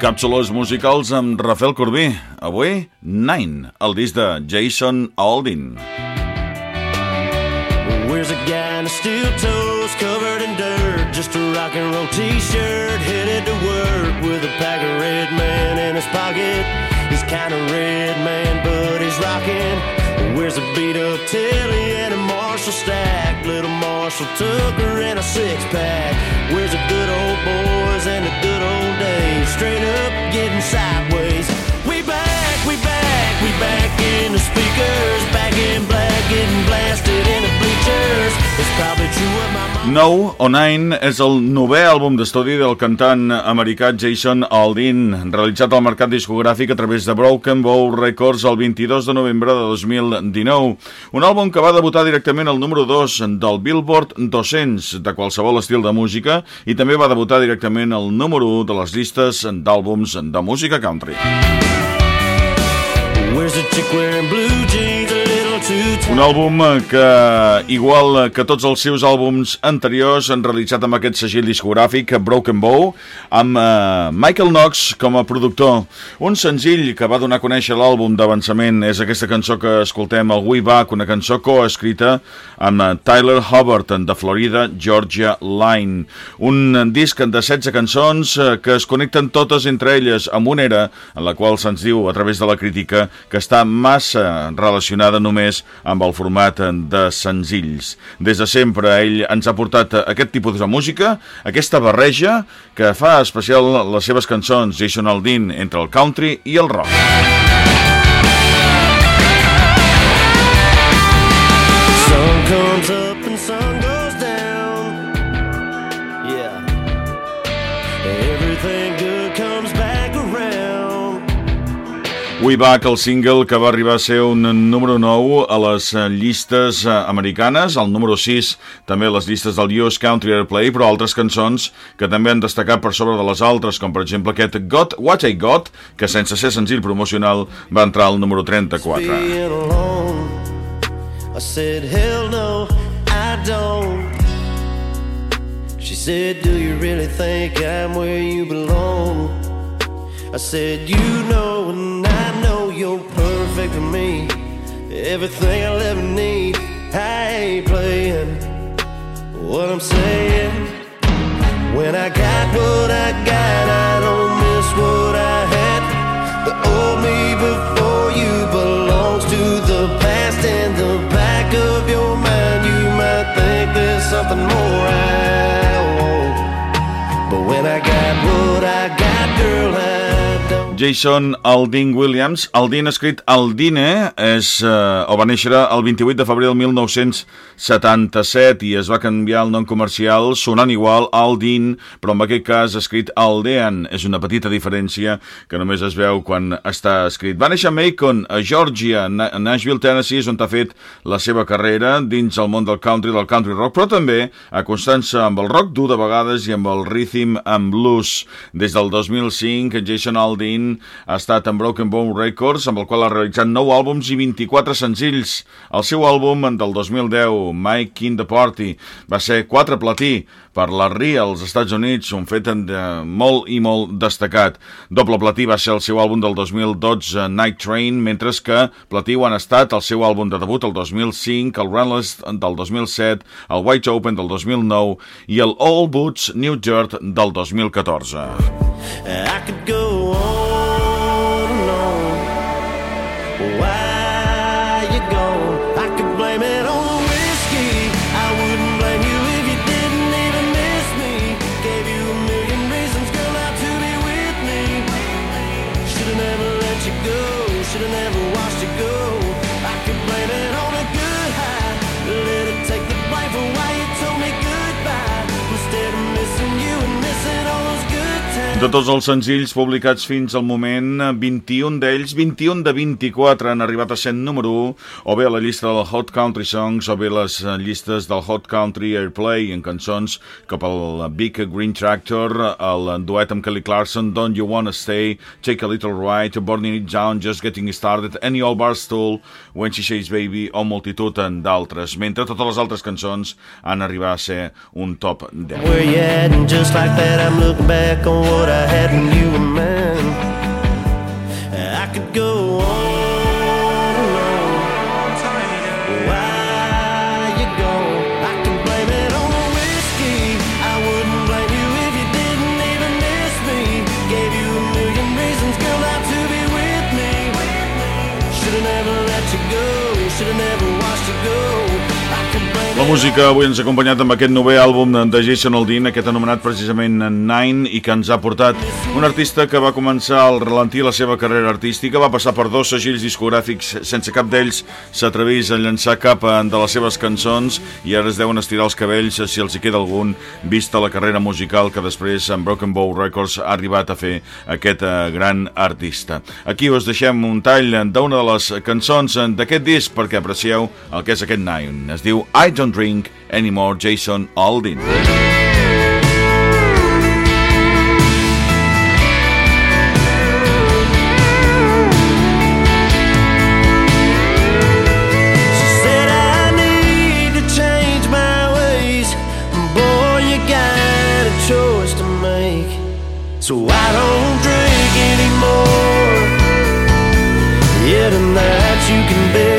Càpsules musicals amb Rafael Corbí. Avui, Nine, el disc de Jason Aldin. Where's a guy in steel toes covered in dirt? Just a rock and roll t-shirt Headed to work with a pack of red man in his pocket. He's kind of red man but he's rocking. Where's a beat up telly and a Marshall stack. Little Marshall her in a six pack Where's the good old boys and the good old days Straight up getting sideways. We back, we back, we back in the speakers No o Nine és el novè àlbum d'estudi del cantant americà Jason Aldean, realitzat al mercat discogràfic a través de Broken Bow Records el 22 de novembre de 2019. Un àlbum que va debutar directament al número 2 del Billboard 200 de qualsevol estil de música i també va debutar directament al número 1 de les llistes d'àlbums de música country. Where's un àlbum que, igual que tots els seus àlbums anteriors, han realitzat amb aquest segell discogràfic Broken Bow, amb uh, Michael Knox com a productor. Un senzill que va donar a conèixer l'àlbum d'avançament és aquesta cançó que escoltem, el We Back, una cançó coescrita amb eh, Tyler Hubbard de Florida Georgia Line. Un disc de 16 cançons eh, que es connecten totes entre elles amb una era en la qual se'ns diu a través de la crítica que està massa relacionada només amb el format de senzills. Des de sempre ell ens ha portat aquest tipus de música, aquesta barreja que fa especial les seves cançons Jason Aldean entre el country i el rock. Comes up and goes down Yeah Everything We Back, el single que va arribar a ser un número 9 a les llistes eh, americanes, el número 6 també a les llistes del US Country Airplay, però altres cançons que també han destacat per sobre de les altres, com per exemple aquest Got What I Got, que sense ser senzill promocional va entrar al número 34. I said, hell no, I don't She said, do you really think I'm where you belong? I said, you know you're perfect for me. Everything I'll ever need. I ain't playing what I'm saying. When I got what I got, I don't miss what I had. The old me before you belongs to the past. In the back of your mind, you might think there's something more I want. But when I got what I got, girl, Jason Aldin Williams. Aldin escrit Aldine és, eh, o va néixer el 28 de febrer del 1977 i es va canviar el nom comercial sonant igual Aldin, però en aquest cas escrit Aldean. És una petita diferència que només es veu quan està escrit. Va néixer a Macon, a Georgia, a Nashville, Tennessee, on ha fet la seva carrera dins el món del country, del country rock, però també a constança amb el rock dur de vegades i amb el rhythm and blues. Des del 2005, Jason Aldin ha estat en Broken Bone Records, amb el qual ha realitzat 9 àlbums i 24 senzills. El seu àlbum del 2010, Mike in the Party, va ser 4 platí per la RIA als Estats Units, un fet de molt i molt destacat. Doble platí va ser el seu àlbum del 2012, Night Train, mentre que platí han estat el seu àlbum de debut el 2005, el Runless del 2007, el White Open del 2009 i el All Boots New Dirt del 2014. I could go on wants to go. De tots els senzills publicats fins al moment, 21 d'ells, 21 de 24 han arribat a ser número 1, o bé a la llista del Hot Country Songs, o bé les llistes del Hot Country Airplay, en cançons com el Big Green Tractor, el duet amb Kelly Clarkson, Don't You Wanna Stay, Take a Little Ride, Burning It Down, Just Getting Started, Any Old Bar Stool, When She Says Baby, o multitud d'altres, mentre totes les altres cançons han arribat a ser un top 10. Where you at? And just like that I'm looking back on what I had when you música avui ens ha acompanyat amb aquest nou àlbum de Jason Aldean, aquest anomenat precisament Nine, i que ens ha portat un artista que va començar al ralentir la seva carrera artística, va passar per dos segills discogràfics sense cap d'ells s'atrevís a llançar cap de les seves cançons i ara es deuen estirar els cabells si els hi queda algun, vista la carrera musical que després amb Broken Bow Records ha arribat a fer aquest eh, gran artista. Aquí us deixem un tall d'una de les cançons d'aquest disc perquè aprecieu el que és aquest Nine. Es diu I Don't drink anymore, Jason Aldean. So I don't drink anymore. Yeah, tonight you can bet.